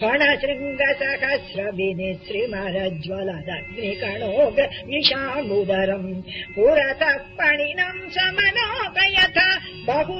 फणशृङ्गसखस्रविनि श्रीमरज्ज्वलदग्निकणो गिषाम्बुबरम् पुरतः पणिनम् समनोपयथ मनोप यथा बहु